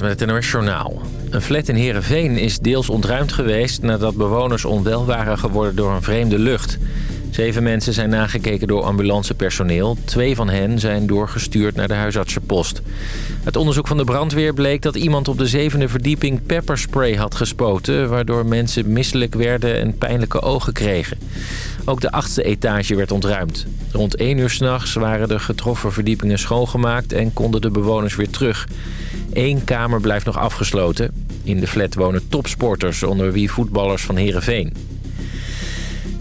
Met het NOS. Een flat in Heerenveen is deels ontruimd geweest... nadat bewoners onwel waren geworden door een vreemde lucht. Zeven mensen zijn nagekeken door ambulancepersoneel. Twee van hen zijn doorgestuurd naar de huisartsenpost. Het onderzoek van de brandweer bleek dat iemand op de zevende verdieping pepperspray had gespoten... waardoor mensen misselijk werden en pijnlijke ogen kregen. Ook de achtste etage werd ontruimd. Rond 1 uur s'nachts waren de getroffen verdiepingen schoongemaakt... en konden de bewoners weer terug. Eén kamer blijft nog afgesloten. In de flat wonen topsporters, onder wie voetballers van Heerenveen.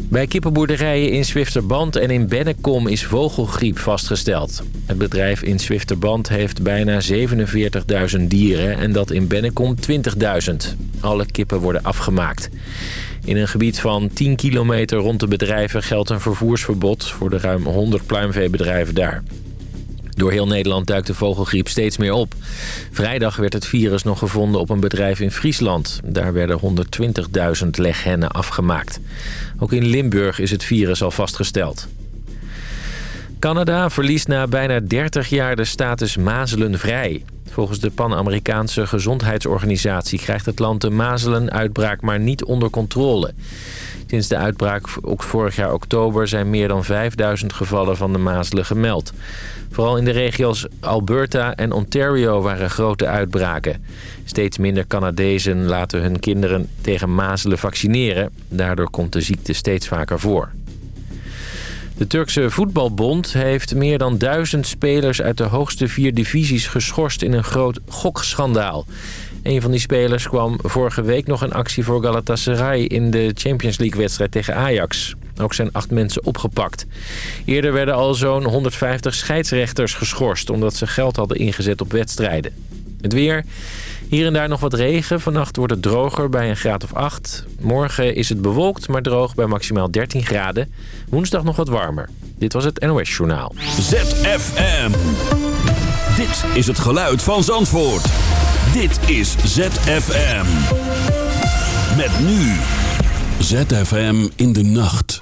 Bij kippenboerderijen in Zwifterband en in Bennekom is vogelgriep vastgesteld. Het bedrijf in Zwifterband heeft bijna 47.000 dieren en dat in Bennekom 20.000. Alle kippen worden afgemaakt. In een gebied van 10 kilometer rond de bedrijven geldt een vervoersverbod voor de ruim 100 pluimveebedrijven daar. Door heel Nederland duikt de vogelgriep steeds meer op. Vrijdag werd het virus nog gevonden op een bedrijf in Friesland. Daar werden 120.000 leghennen afgemaakt. Ook in Limburg is het virus al vastgesteld. Canada verliest na bijna 30 jaar de status mazelenvrij. Volgens de Pan-Amerikaanse Gezondheidsorganisatie krijgt het land de mazelenuitbraak maar niet onder controle. Sinds de uitbraak ook vorig jaar oktober zijn meer dan 5000 gevallen van de mazelen gemeld. Vooral in de regio's Alberta en Ontario waren grote uitbraken. Steeds minder Canadezen laten hun kinderen tegen mazelen vaccineren. Daardoor komt de ziekte steeds vaker voor. De Turkse voetbalbond heeft meer dan duizend spelers uit de hoogste vier divisies geschorst in een groot gokschandaal. Een van die spelers kwam vorige week nog in actie voor Galatasaray in de Champions League wedstrijd tegen Ajax. Ook zijn acht mensen opgepakt. Eerder werden al zo'n 150 scheidsrechters geschorst... omdat ze geld hadden ingezet op wedstrijden. Het weer. Hier en daar nog wat regen. Vannacht wordt het droger bij een graad of 8. Morgen is het bewolkt, maar droog bij maximaal 13 graden. Woensdag nog wat warmer. Dit was het NOS Journaal. ZFM. Dit is het geluid van Zandvoort. Dit is ZFM. Met nu. ZFM in de nacht.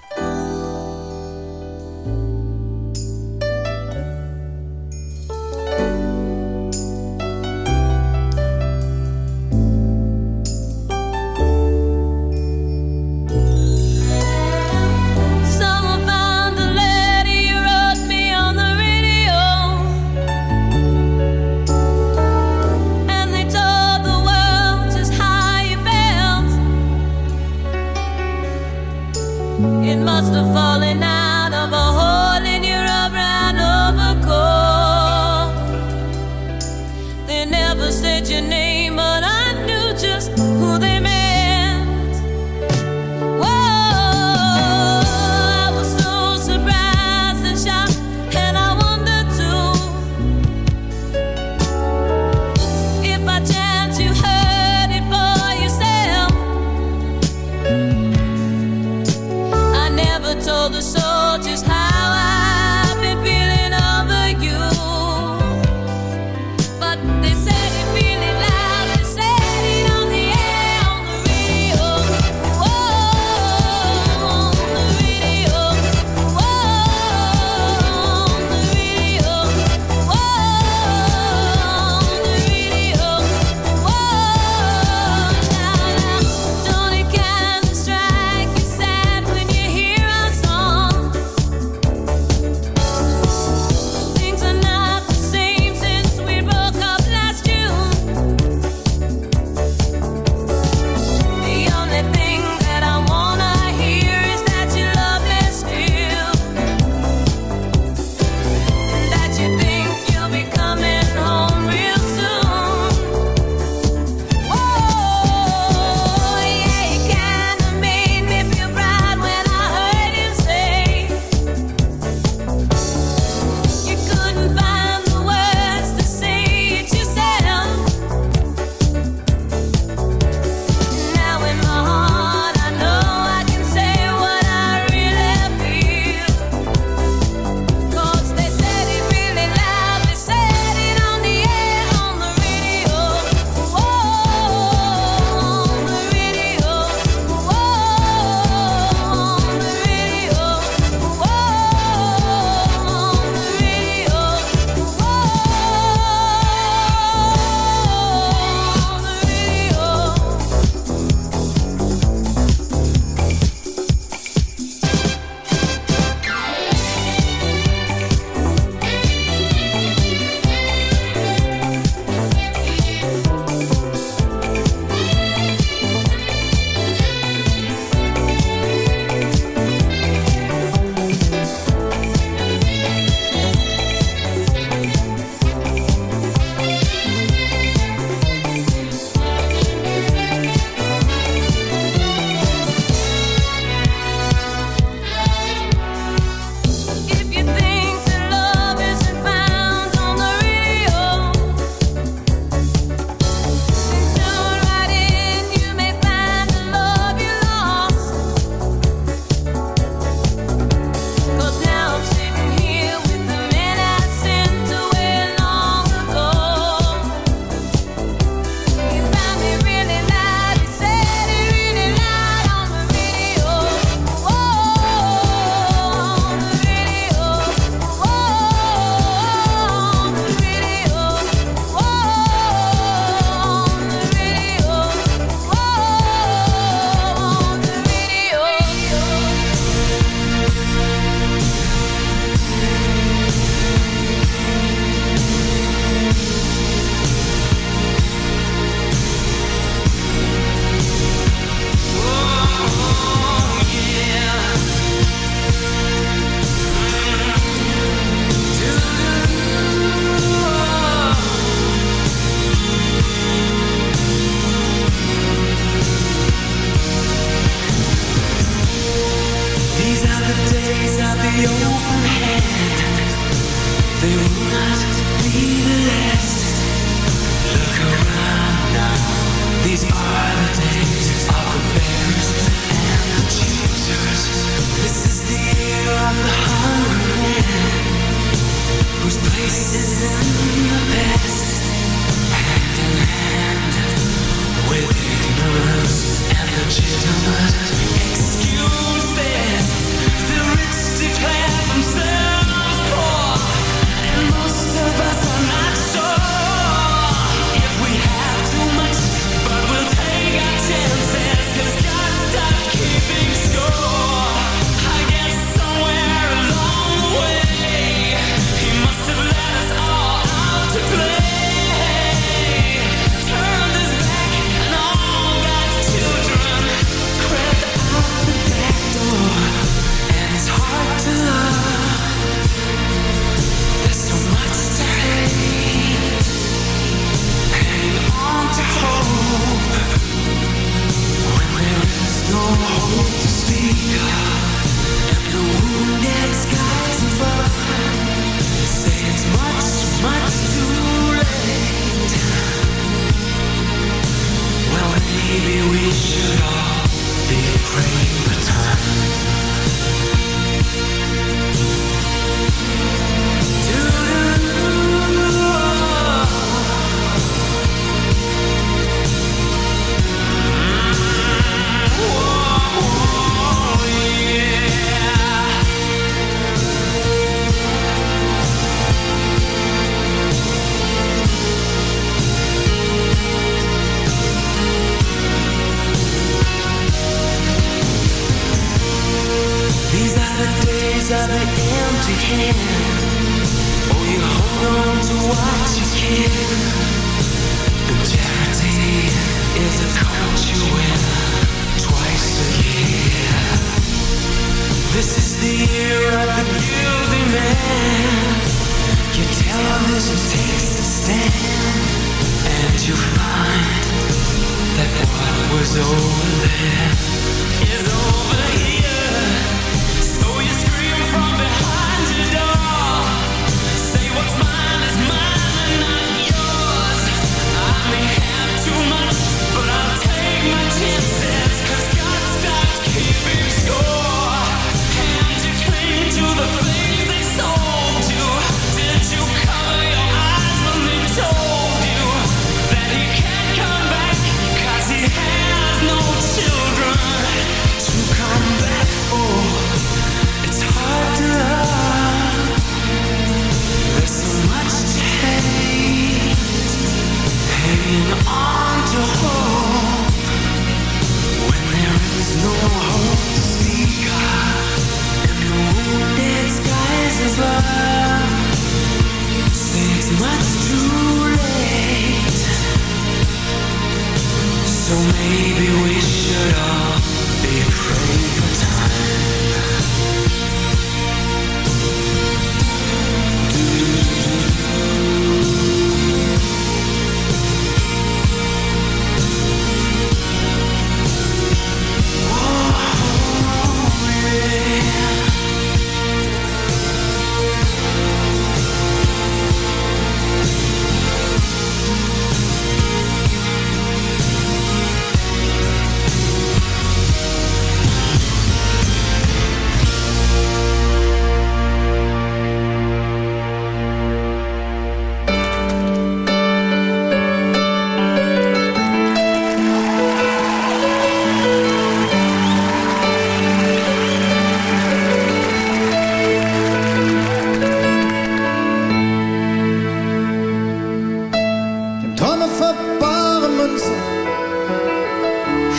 und Münzen,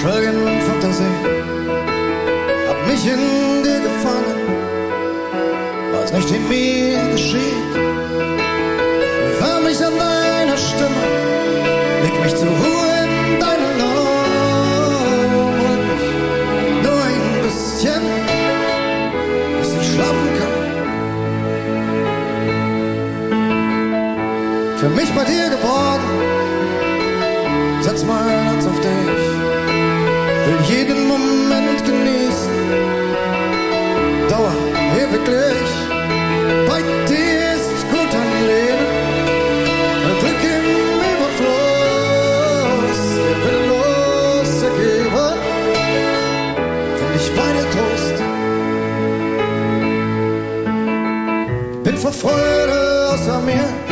Schwelgen und Fantasien. Hab mich in dir gefangen, was nicht in mir geschieht. Wärm mich an deiner Stimme, leg mich zur Ruhe in deinen Augen. Nur ein bisschen, bis ich schlafen kann. Für mich bei dir geworden setz mein Herz auf dich. Will jeden Moment genießen. Dauer hier wirklich. Bei dir ist gut ein Leben. Ein Glück im Überfluss. Wir werden los ergeben. Find ich bei dir Trost. Bin vor Freude außer mir.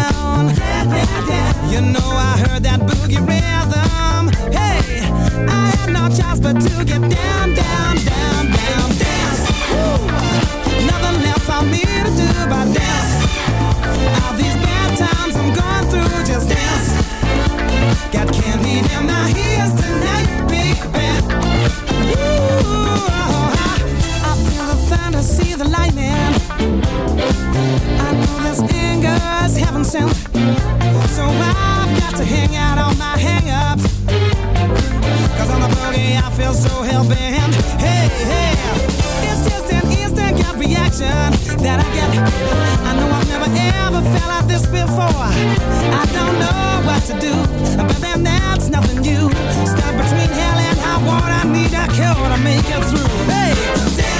down. You know I heard that boogie rhythm. Hey, I had no choice but to get down, down, down, down, dance. Nothing else for me to do but dance. All these bad times I'm going through, just dance. Got candy in my ears tonight, baby. Ooh, I, I feel the thunder, see the lightning. I know this anger's heaven sent. So I've got to hang out on my hang-ups. Cause on the boogie I feel so helpless. Hey, hey. It's just an instant gut reaction that I get. I know I've never ever felt like this before. I don't know what to do. But then nothing new. Stuck between hell and high water. Need a cure to make it through. Hey,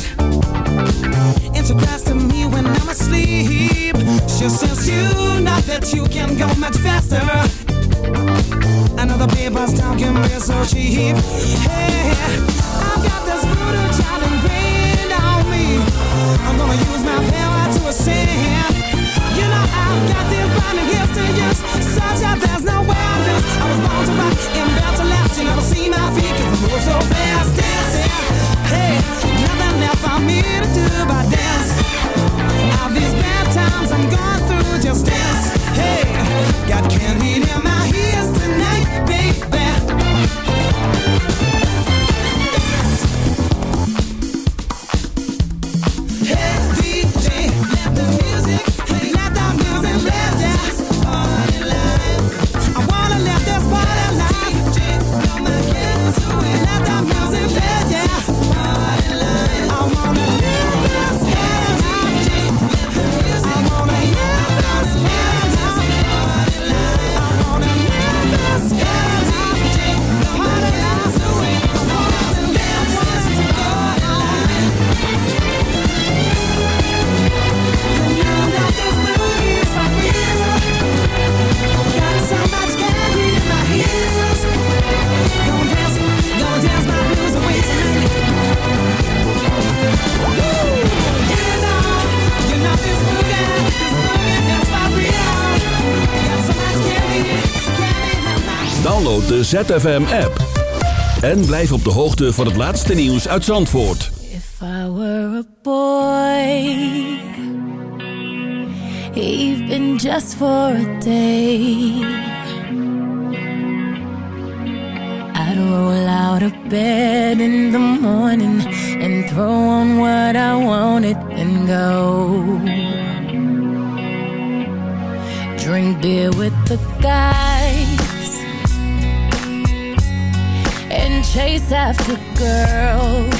just since you know that you can go much faster. Another people's talking me so cheap. Hey, I've got this brutal child ingrained on me. I'm gonna use my power to ascend. You know I've got this burning gifts to use, such that there's no way I lose. I was born to rock and bound to last. You never see my feet 'cause I move so fast, dancing. Hey, nothing left for me to do but dance. I've these bad ZFM-app. En blijf op de hoogte van het laatste nieuws uit Zandvoort. If I were a boy, even just for a day. I'd roll out of bed in the morning and throw after girls.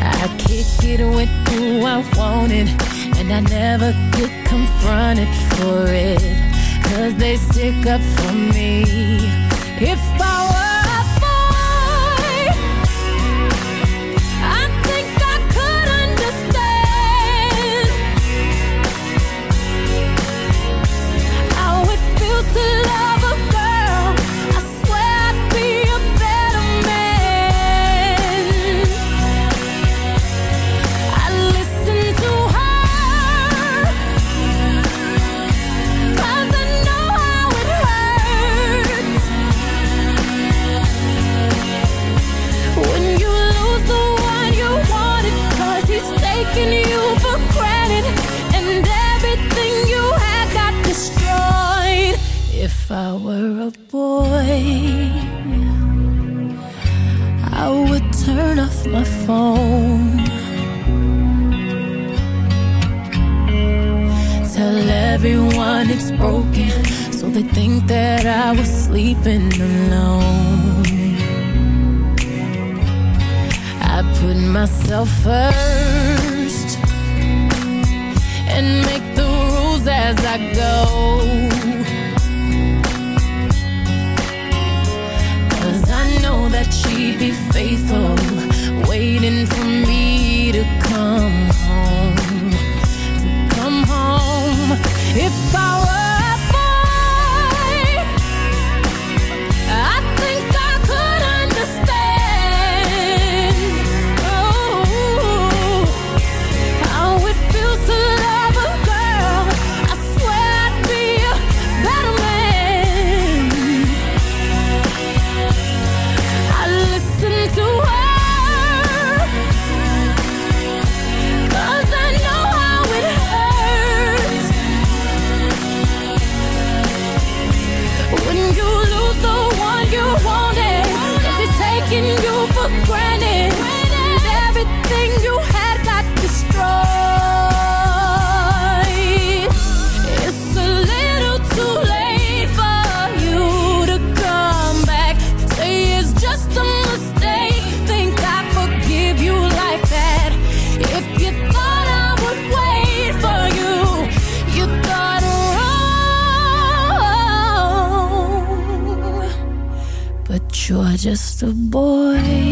I kick it with who I want it, and I never get confronted for it. Cause they stick up for me. just a boy.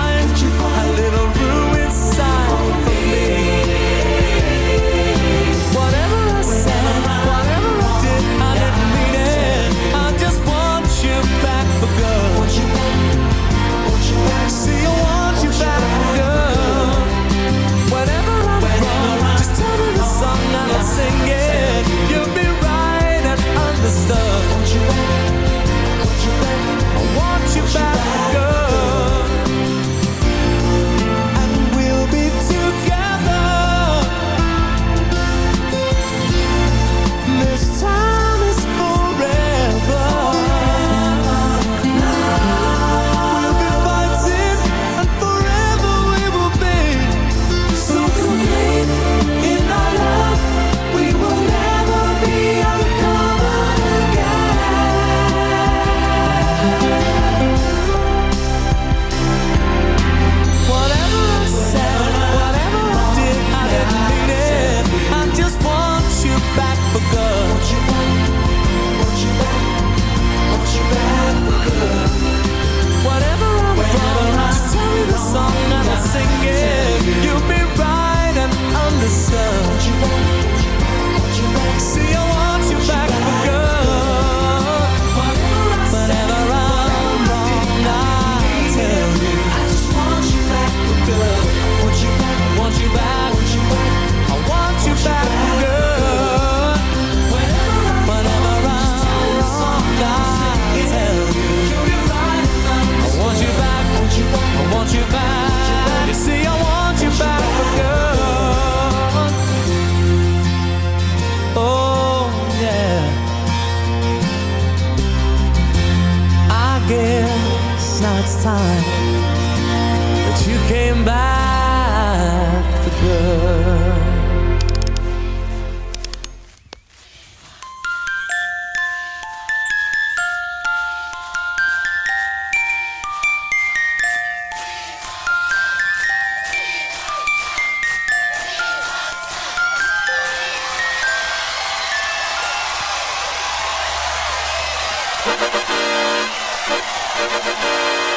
Thank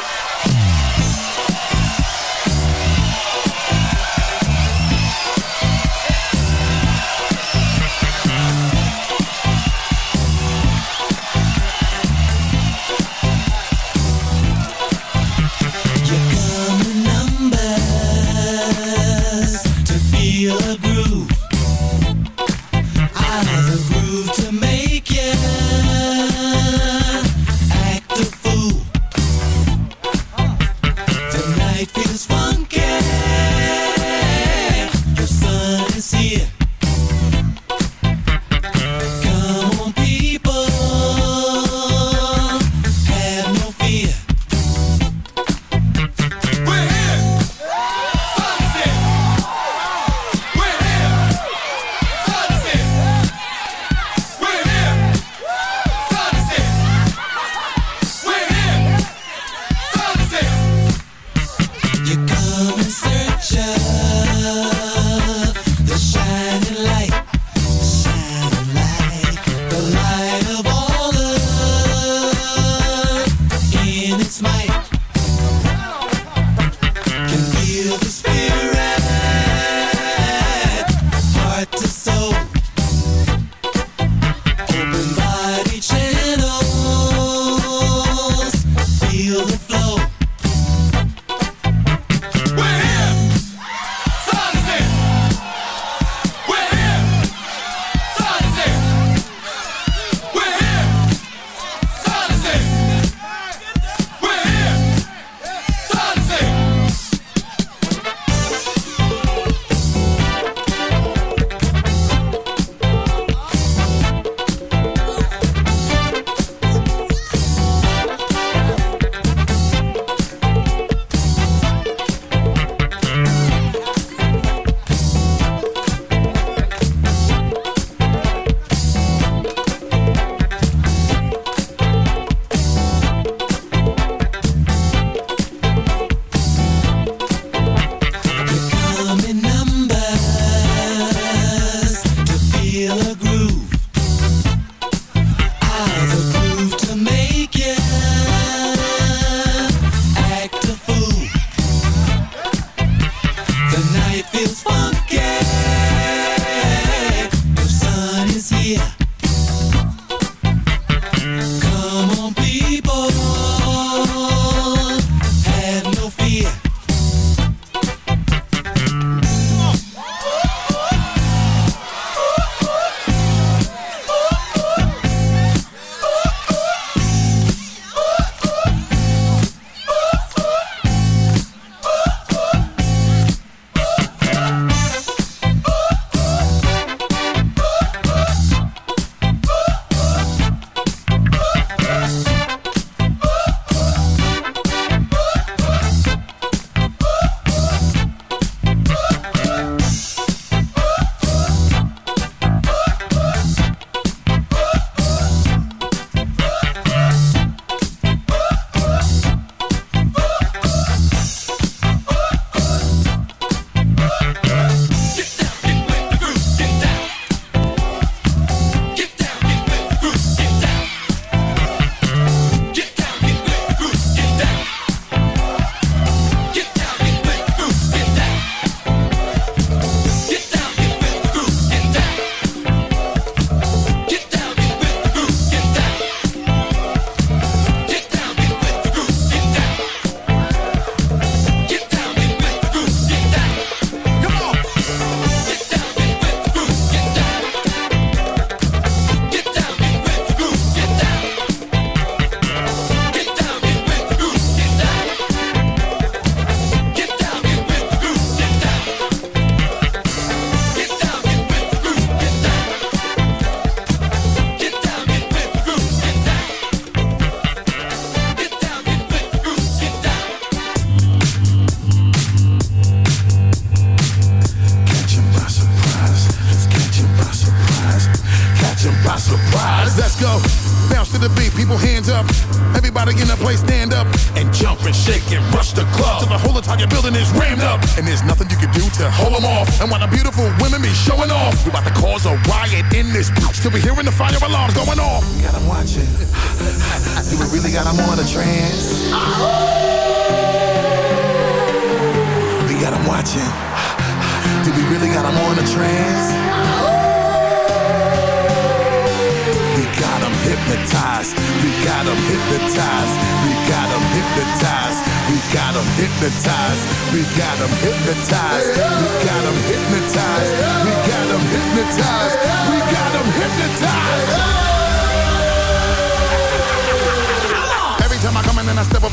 you.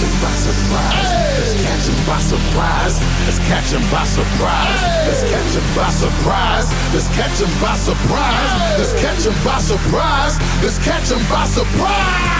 Catch him by surprise. Let's catch him by surprise. Let's catch him by surprise. Let's catch him by surprise. Let's catch him by surprise. Let's catch him by surprise. Let's catch him by surprise.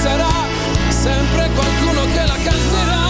sarà sempre qualcuno che la canterà.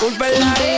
Culpa el